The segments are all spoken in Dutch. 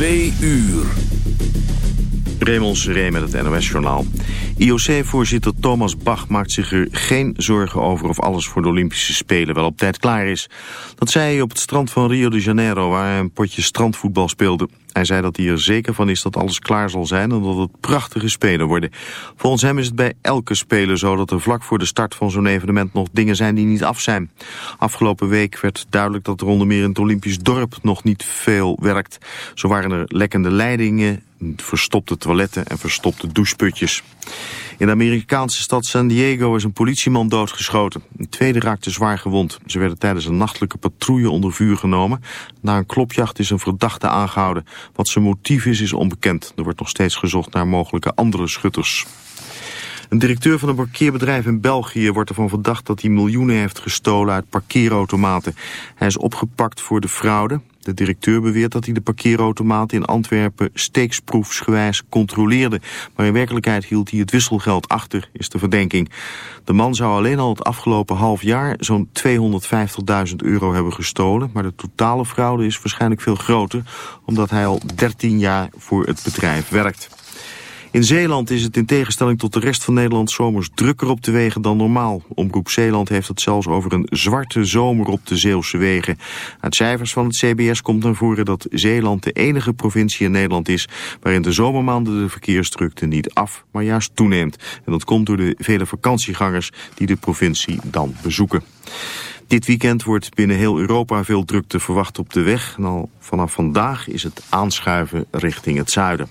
Twee uur. Raymond Seré met het NOS-journaal. IOC-voorzitter Thomas Bach maakt zich er geen zorgen over of alles voor de Olympische Spelen wel op tijd klaar is. Dat zei hij op het strand van Rio de Janeiro waar hij een potje strandvoetbal speelde. Hij zei dat hij er zeker van is dat alles klaar zal zijn en dat het prachtige spelen worden. Volgens hem is het bij elke speler zo dat er vlak voor de start van zo'n evenement nog dingen zijn die niet af zijn. Afgelopen week werd duidelijk dat er onder meer in het Olympisch dorp nog niet veel werkt. Zo waren er lekkende leidingen, verstopte toiletten en verstopte doucheputjes. In de Amerikaanse stad San Diego is een politieman doodgeschoten. Een tweede raakte zwaar gewond. Ze werden tijdens een nachtelijke patrouille onder vuur genomen. Na een klopjacht is een verdachte aangehouden. Wat zijn motief is, is onbekend. Er wordt nog steeds gezocht naar mogelijke andere schutters. Een directeur van een parkeerbedrijf in België wordt ervan verdacht dat hij miljoenen heeft gestolen uit parkeerautomaten. Hij is opgepakt voor de fraude. De directeur beweert dat hij de parkeerautomaten in Antwerpen steeksproefsgewijs controleerde. Maar in werkelijkheid hield hij het wisselgeld achter, is de verdenking. De man zou alleen al het afgelopen half jaar zo'n 250.000 euro hebben gestolen. Maar de totale fraude is waarschijnlijk veel groter, omdat hij al 13 jaar voor het bedrijf werkt. In Zeeland is het in tegenstelling tot de rest van Nederland zomers drukker op de wegen dan normaal. Omroep Zeeland heeft het zelfs over een zwarte zomer op de Zeeuwse wegen. Uit cijfers van het CBS komt naar voren dat Zeeland de enige provincie in Nederland is... waarin de zomermaanden de verkeersdrukte niet af, maar juist toeneemt. En dat komt door de vele vakantiegangers die de provincie dan bezoeken. Dit weekend wordt binnen heel Europa veel drukte verwacht op de weg. En al vanaf vandaag is het aanschuiven richting het zuiden.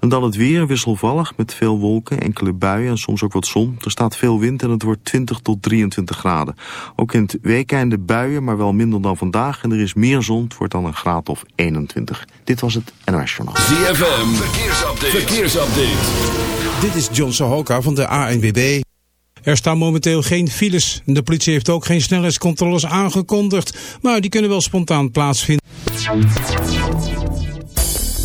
En dan het weer wisselvallig met veel wolken, enkele buien en soms ook wat zon. Er staat veel wind en het wordt 20 tot 23 graden. Ook in het weekende buien, maar wel minder dan vandaag. En er is meer zon, het wordt dan een graad of 21. Dit was het NOS Journaal. ZFM, verkeersupdate. verkeersupdate. Dit is John Sohoka van de ANWB. Er staan momenteel geen files. De politie heeft ook geen snelheidscontroles aangekondigd, maar die kunnen wel spontaan plaatsvinden.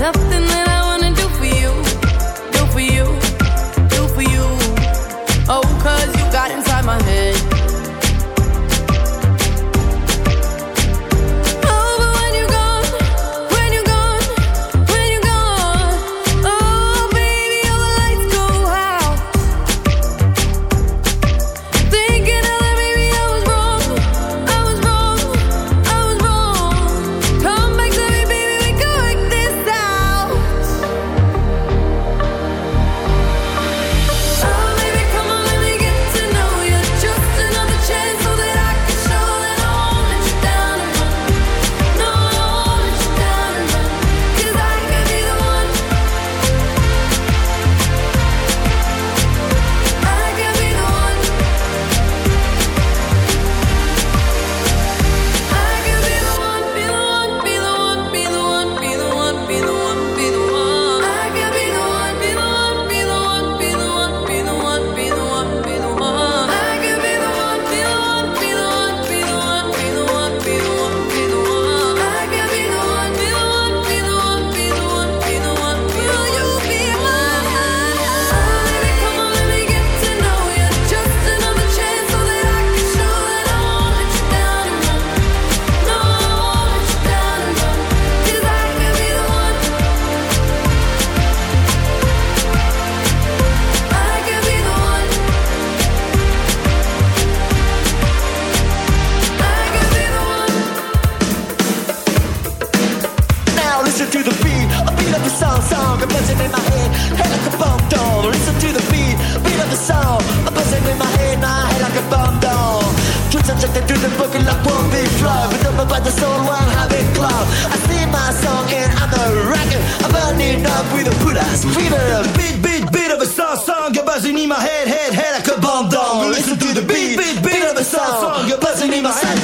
up They do the boogie like won't be flow But don't about the soul while having glow. I sing my song and I'm a rocker. I'm burning up with a put ass fever Beat, beat, beat of a song, song. You're buzzing in my head, head, head like a bomb down Listen to the beat, beat, beat of a song, song. You're buzzing in my head.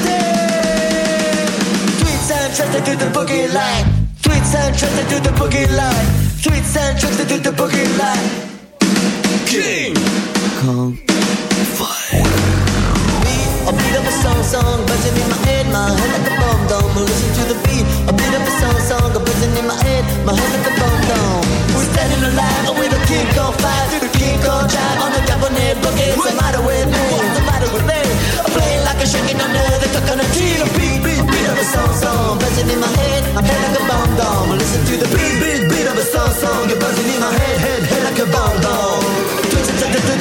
Tweets and tricks, they do the boogie line. Tweets and tricks, they do the boogie line. Tweets and tricks, they do the boogie line. King! Kong. a song buzzing in my head, my head like a bomb dome. Listen to the beat, a bit of a song song a buzzing in my head, my head like a bomb dome. We're standing alive with a kick on fire, the kick on drive on the Japanese bucket. What's the matter with me? What's the matter with me? I'm playing like a shaking under the coconut tree. A beat, beat, beat of a song song buzzing in my head, my head like a bomb dome. Listen to the beat, beat, beat of a song song buzzing in my head, head, head like a bomb dome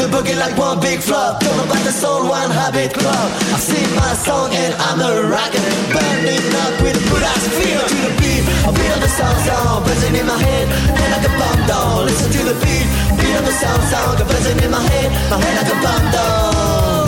the boogie like one big flop. Don't know about the soul, one habit club. I sing my song and I'm a rocker. Burning up with a good ass feel to the beat. I feel the sound sound buzzing in my head. And I a bomb down. Listen to the beat. beat Feel the sound sound buzzing in my head. My head like a bomb down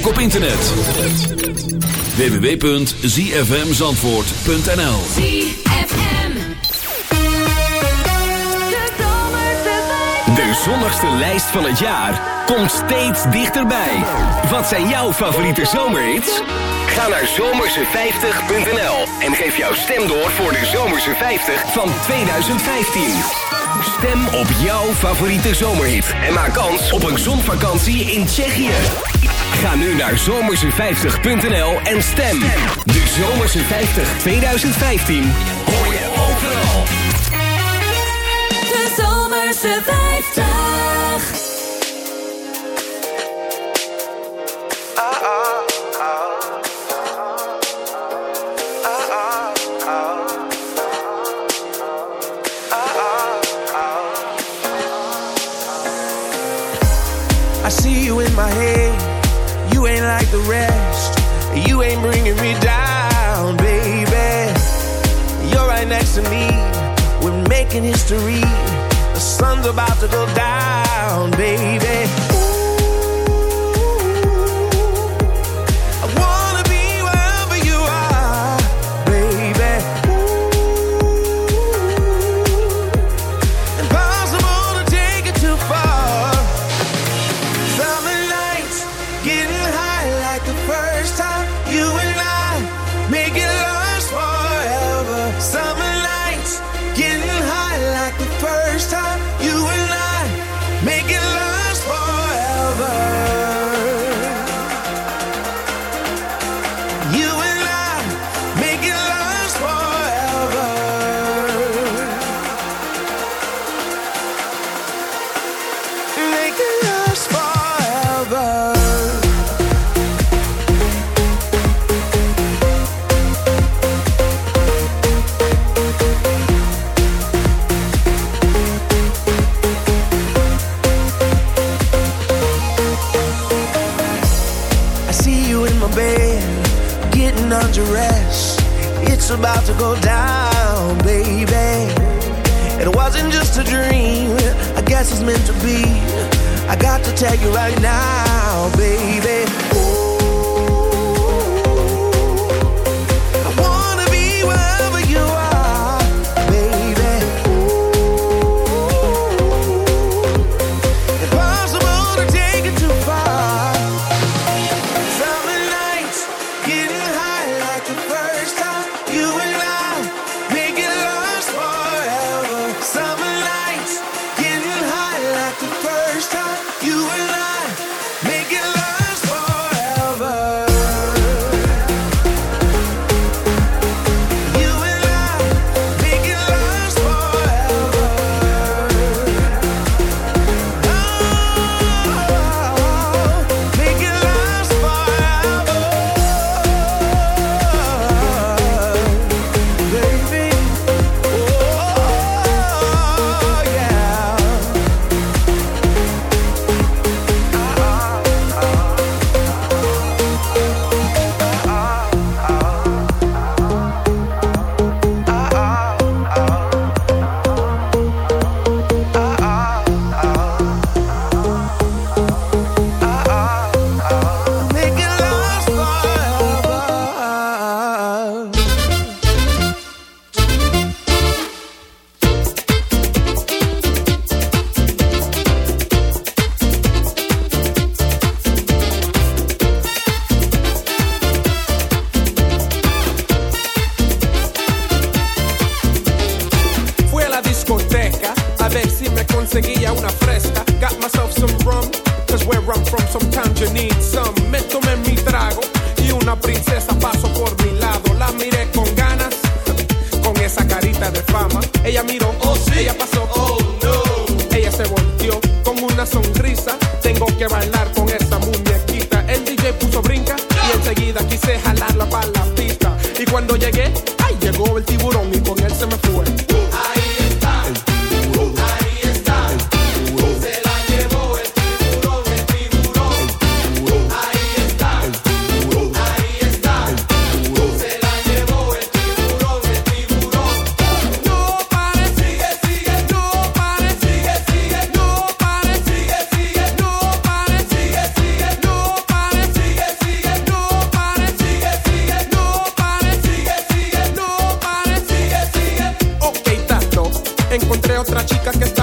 ook op internet. www.zfmzandvoort.nl De zonnigste lijst van het jaar komt steeds dichterbij. Wat zijn jouw favoriete zomerhits? Ga naar zomerse50.nl en geef jouw stem door voor de Zomerse 50 van 2015. Stem op jouw favoriete zomerhit en maak kans op een zonvakantie in Tsjechië. Ga nu naar zomerse50.nl en stem. De Zomerse 50 2015 hoor je overal. De Zomerse 50.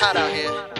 hot out here.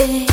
Hey.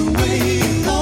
away.